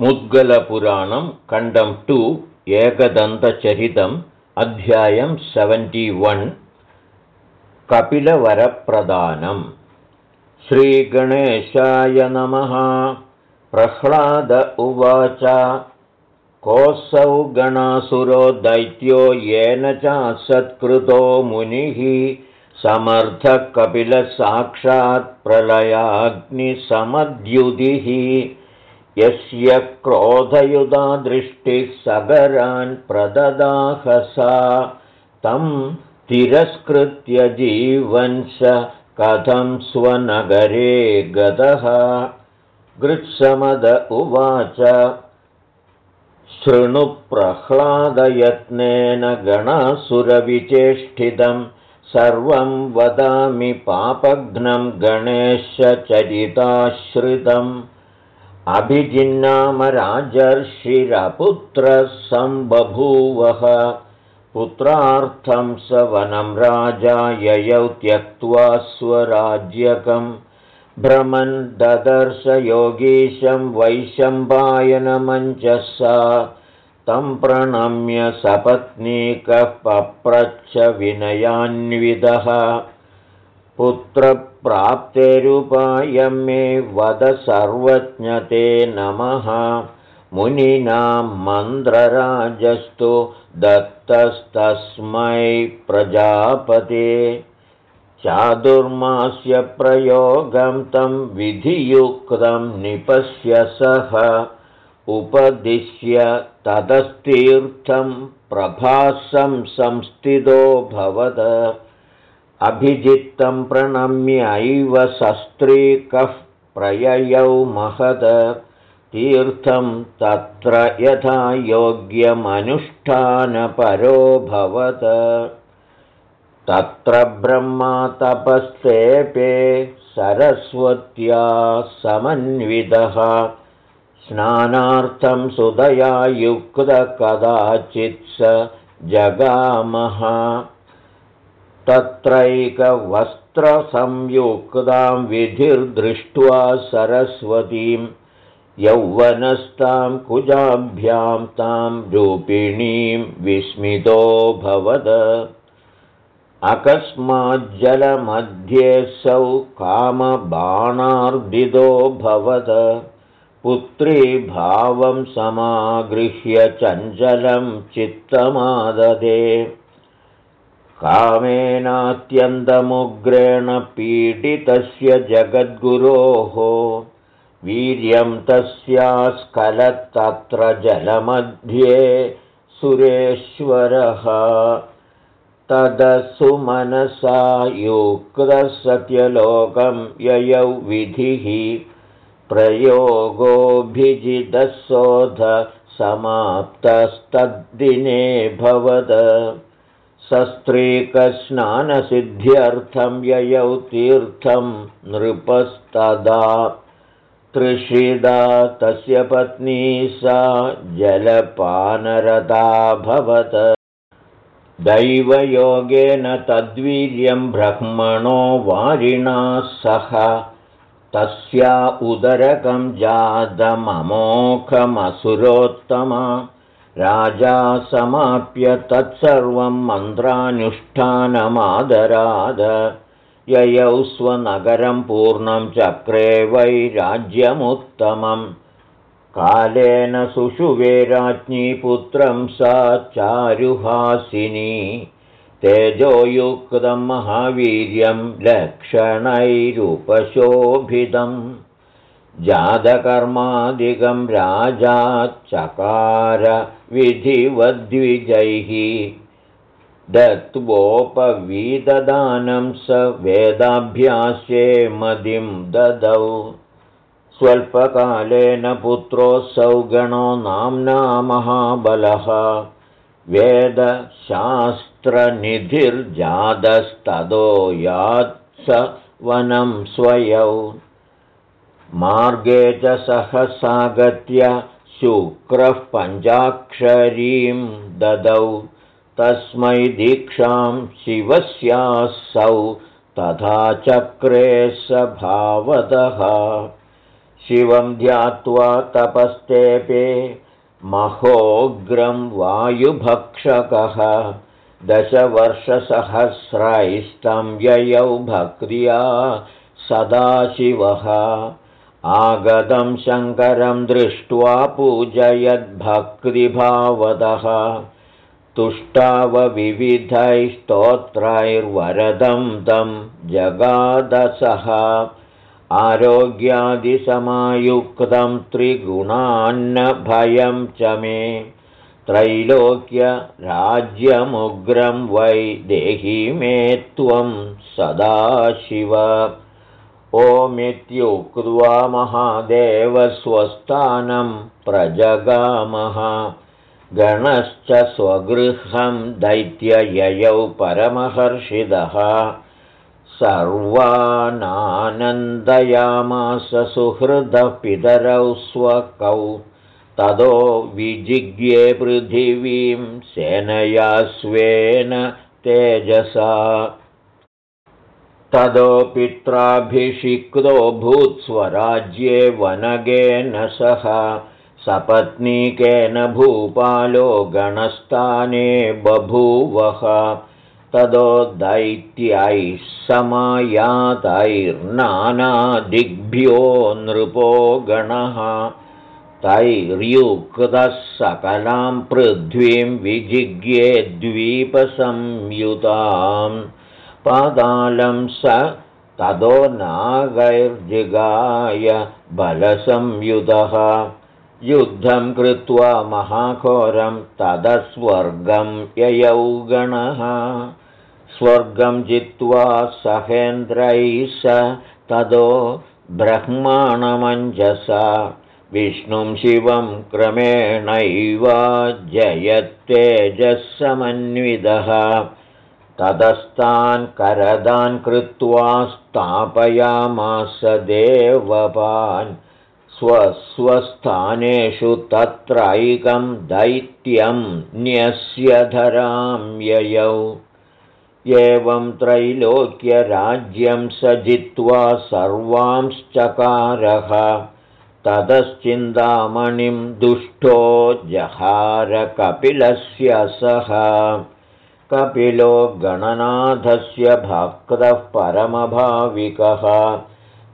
मुद्गलपुराणं खण्डं टु एकदन्तचरितम् अध्यायं सेवेण्टि वन् कपिलवरप्रदानम् श्रीगणेशाय नमः। प्रह्लाद उवाच। कोऽसौ गणासुरो दैत्यो येन च सत्कृतो मुनिः। समर्थकपिलसाक्षात् प्रलयाग्निसमद्युदिः यस्य क्रोधयुधा दृष्टिः सगरान् प्रददाहसा तं तिरस्कृत्य जीवंश कथं स्वनगरे गतः। गृत्समद उवाच शृणुप्रह्लादयत्नेन गणासुरविचेष्टितं सर्वं वदामि पापघ्नं गणेशचरिताश्रितम् अभिजिन्नामराजर्षिरपुत्रः सम्बभूवः पुत्रार्थं स वनं राजा ययौ त्यक्त्वा स्वराज्यकं। भ्रमन् ददर्शयोगीशं वैशम्पायनमञ्चसा तं प्रणम्य सपत्नीकः पप्रच्छ विनयान्विदः पुत्रप्राप्तेरुपायं मे वद सर्वज्ञते नमः। मुनीनां मन्द्रराजस्तु दत्तस्तस्मै प्रजापते। चादुर्मास्य प्रयोगं तं विधियुक्तं निपश्य सः। उपदिश्य ततस्तीर्थं प्रभासं संस्थितो भवद अभिजित्तं प्रणम्यैव सस्त्रीकः प्रययौ महद। तीर्थं तत्र यथा योग्यमनुष्ठानपरो भवत तत्र ब्रह्मा तपस्तेपे सरस्वत्या समन्वितः। स्नानार्थं सुदया युक्तकदाचित् स जगामः तत्रैकवस्त्रसंयुक्तां विधिर्दृष्ट्वा सरस्वतीं यौवनस्तां कुजाभ्यां तां रूपिणीं विस्मितोऽभवद अकस्माज्जलमध्येऽसौ भवद। पुत्रीभावं समागृह्य चञ्चलं चित्तमाददे कामेनात्यन्तमुग्रेण पीडितस्य जगद्गुरोः। वीर्यं तस्यास्खलत्तत्र जलमध्ये सुरेश्वरः। तदसुमनसा युक्तसत्यलोकं ययौ विधिः। प्रयोगोऽभिजितशोध समाप्तस्तद्दिने भवद सस्त्रीकस्नानसिद्ध्यर्थं ययौ तीर्थं नृपस्तदा। तृषिदा तस्य पत्नी सा जलपानरदाभवत् दैवयोगेन तद्वीर्यं ब्रह्मणो वारिणा सह। तस्या उदरकं जातममोखमसुरोत्तमा राजा समाप्य तत्सर्वं मन्त्रानुष्ठानमादराद। ययौ स्वनगरं पूर्णं चक्रे वै राज्यमुत्तमं कालेन सुषुवे राज्ञी पुत्रं सा चारुहासिनी। तेजोयुक्तं महावीर्यं लक्षणैरुपशोभितम् जातकर्मादिकं राजा चकार विधिवद्विजैः। दत्वोपवीददानं स वेदाभ्यास्ये मदिं ददौ। स्वल्पकालेन पुत्रोऽसौ गणो नाम्ना महाबलः। वेदशास्त्रनिधिर्जातस्ततो यात् स वनं स्वयौ मार्गे च सहसागत्य शुक्रः पञ्चाक्षरीं ददौ। तस्मै दीक्षां शिवस्यासौ तथा चक्रे स भावतः शिवं ध्यात्वा तपस्तेपे महोग्रं वायुभक्षकः। दशवर्षसहस्रैस्तं ययौ भक्रिया सदाशिवः आगतं शङ्करं दृष्ट्वा पूजयद्भक्तिभावदः। तुष्टावविविधैस्तोत्रैर्वरदं तं जगादसः। आरोग्यादिसमायुक्तं त्रिगुणान्नभयं च मे। त्रैलोक्यराज्यमुग्रं वै देहि मे त्वं सदाशिव ओमित्युक्त्वा महादेवस्वस्थानं प्रजगामः। गणश्च स्वगृहं दैत्यययौ परमहर्षिदः। सर्वानानन्दयामास सुहृदः पितरौ स्वकौ। ततो विजिज्ञे पृथिवीं सेनया स्वेन तेजसा ततो पित्राभिषिक्तो भूत्स्वराज्ये वनगेन सह। सपत्नीकेन भूपालो गणस्थाने बभूवः। ततो दैत्यैः समायातैर्नानादिग्भ्यो नृपो गणः। तैर्युक्तः सकलां पृथ्वीं विजिज्ञे द्वीपसंयुताम् पादालं स ततो नागैर्जिगाय बलसंयुधः। युद्धं कृत्वा महाघोरं तदस्वर्गं ययौ गणः। स्वर्गं जित्वा सहेन्द्रैः स ततो ब्रह्माणमञ्जसा। विष्णुं शिवं क्रमेणैव जयत्तेजस्समन्वितः ततस्तान् करदान् कृत्वा स्थापयामास देवपान् स्वस्वस्थानेषु तत्रैकं दैत्यं न्यस्य धरां ययौ। एवं त्रैलोक्यराज्यं स जित्वा सर्वांश्चकारः। ततश्चिन्तामणिं दुष्टो जहारकपिलस्य सः कपिलो गणनाथस्य भक्तः परमभाविकः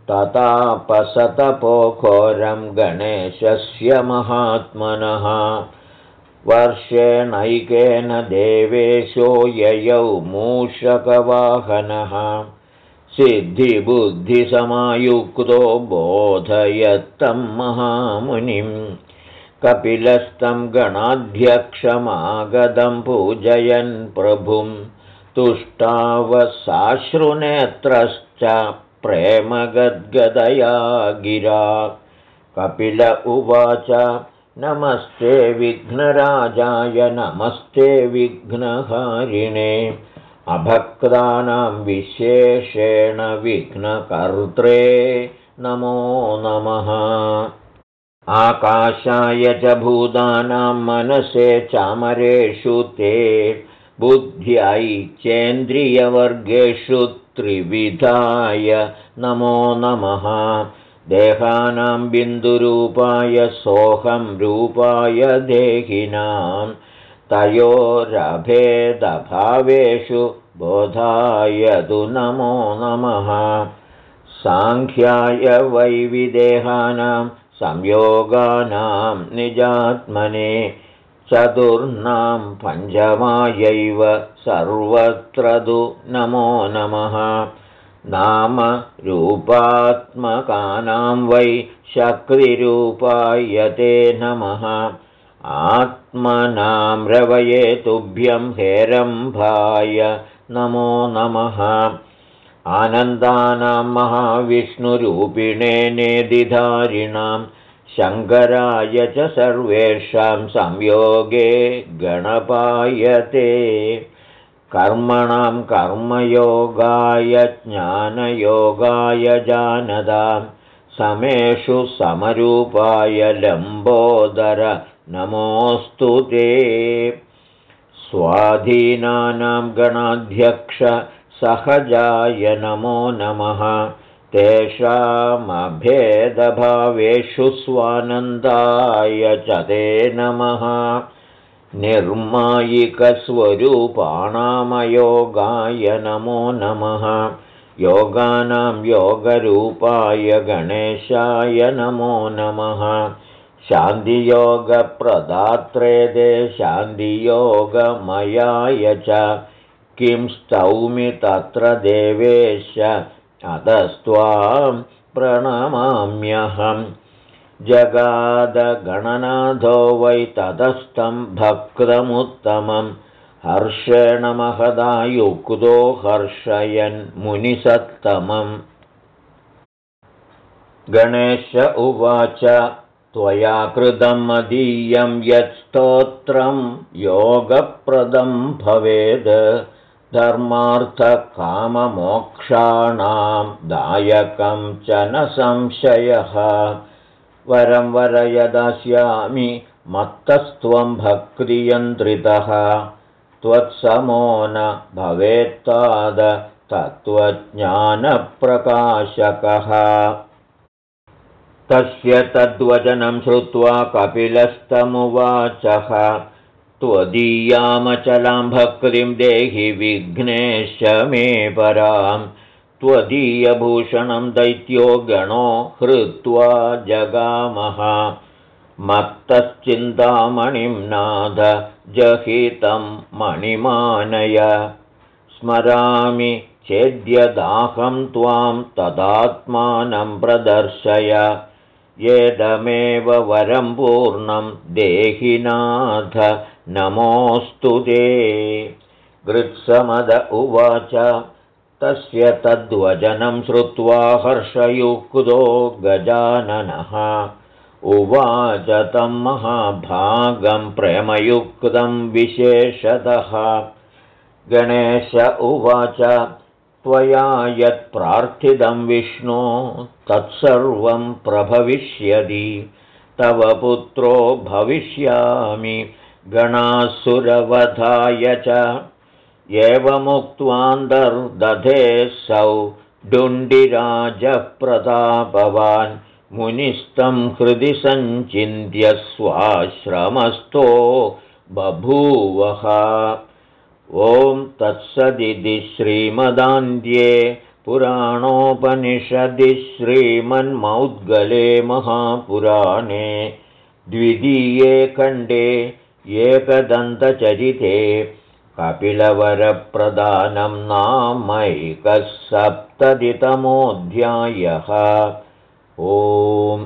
ततापसतपोघोरं गणेशस्य महात्मनः। वर्षेणैकेन देवेशो ययौ मूषकवाहनः। सिद्धिबुद्धिसमायुक्तो बोधयत्तं महामुनिम् कपिलस्तं गणाध्यक्षमागदं पूजयन् प्रभुं। तुष्टावसाश्रुनेत्रश्च प्रेमगद्गदया गिरा कपिल उवाच नमस्ते विघ्नराजाय नमस्ते विघ्नहारिणे। अभक्तानां विशेषेण विघ्नकर्त्रे नमो नमः आकाशाय च भूतानां मनसे चामरेषु ते बुद्ध्यै चेन्द्रियवर्गेषु त्रिविधाय नमो नमः। देहानां बिन्दुरूपाय सोऽहं रूपाय देहिनां। तयोरभेदभावेषु बोधाय तु नमो नमः। साङ्ख्याय वैविदेहानां संयोगानां निजात्मने चतुर्णां पञ्चमायैव सर्वत्र तु नमो नमः। नाम रूपात्मकानां वै शक्तिरूपाय ते नमः। आत्मनां रवये तुभ्यं हेरम्भाय नमो नमः आनन्दानां महाविष्णुरूपिणे नेदिधारिणां शङ्कराय च सर्वेषां संयोगे गणपायते। कर्मणां कर्मयोगाय ज्ञानयोगाय जानदां समेषु समरूपाय लम्बोदर नमोऽस्तु ते। स्वाधीनानां गणाध्यक्ष सहजाय नमो नमः। तेषामभेदभावेषु स्वानन्दाय च ते नमः। निर्मायिकस्वरूपाणामयोगाय नमो नमः। योगानां योगरूपाय गणेशाय नमो नमः। शान्तियोगप्रदात्रे दे शान्तियोगमयाय च किं स्तौमि तत्र देवेश? अतस्त्वां प्रणमाम्यहम्। जगादगणनाथो वै ततस्थं भक्तमुत्तमं हर्षेण महदायुक्तो हर्षयन् मुनिसत्तमम्। गणेश उवाच त्वया कृतं मदीयं यत्स्तोत्रं योगप्रदं भवेद् धर्मार्थकाममोक्षाणां दायकं च न संशयः। वरं वर यदास्यामि मत्तस्त्वं भक्तियन्त्रितः। त्वत्समो न भवेत्ताद तत्त्वज्ञानप्रकाशकः। तस्य तद्वचनं श्रुत्वा कपिलस्तमुवाचः त्वदीयामचलां भक्तिं देहि विघ्नेश मे परां। त्वदीयभूषणं दैत्यो गणो हृत्वा जगामः। मत्तश्चिन्तामणिं नाद जहितं मणिमानय। स्मरामि चेद्यदाहं त्वां तदात्मानं प्रदर्शय। येदमेव वरं पूर्णं देहिनाथ नमोऽस्तु ते। गृत्समद उवाच। तस्य तद्वचनं श्रुत्वा हर्षयुक्तो गजाननः। उवाच तं महाभागं प्रेमयुक्तं विशेषतः। गणेश उवाच त्वया यत्प्रार्थितं विष्णो तत्सर्वं प्रभविष्यति। तव पुत्रो भविष्यामि गणासुरवधाय च। एवमुक्त्वान्तर्दधेऽसौ डुण्डिराजः प्रतापवान् मुनिस्तं हृदि सञ्चिन्त्य स्वाश्रमस्थो बभूवः। ॐ तत्सदिति श्रीमदान्ध्ये पुराणोपनिषदि श्रीमन्मौद्गले महापुराणे द्वितीये खण्डे एकदन्तचरिते कपिलवरप्रदानं नामैकः सप्ततितमोऽध्यायः ओम्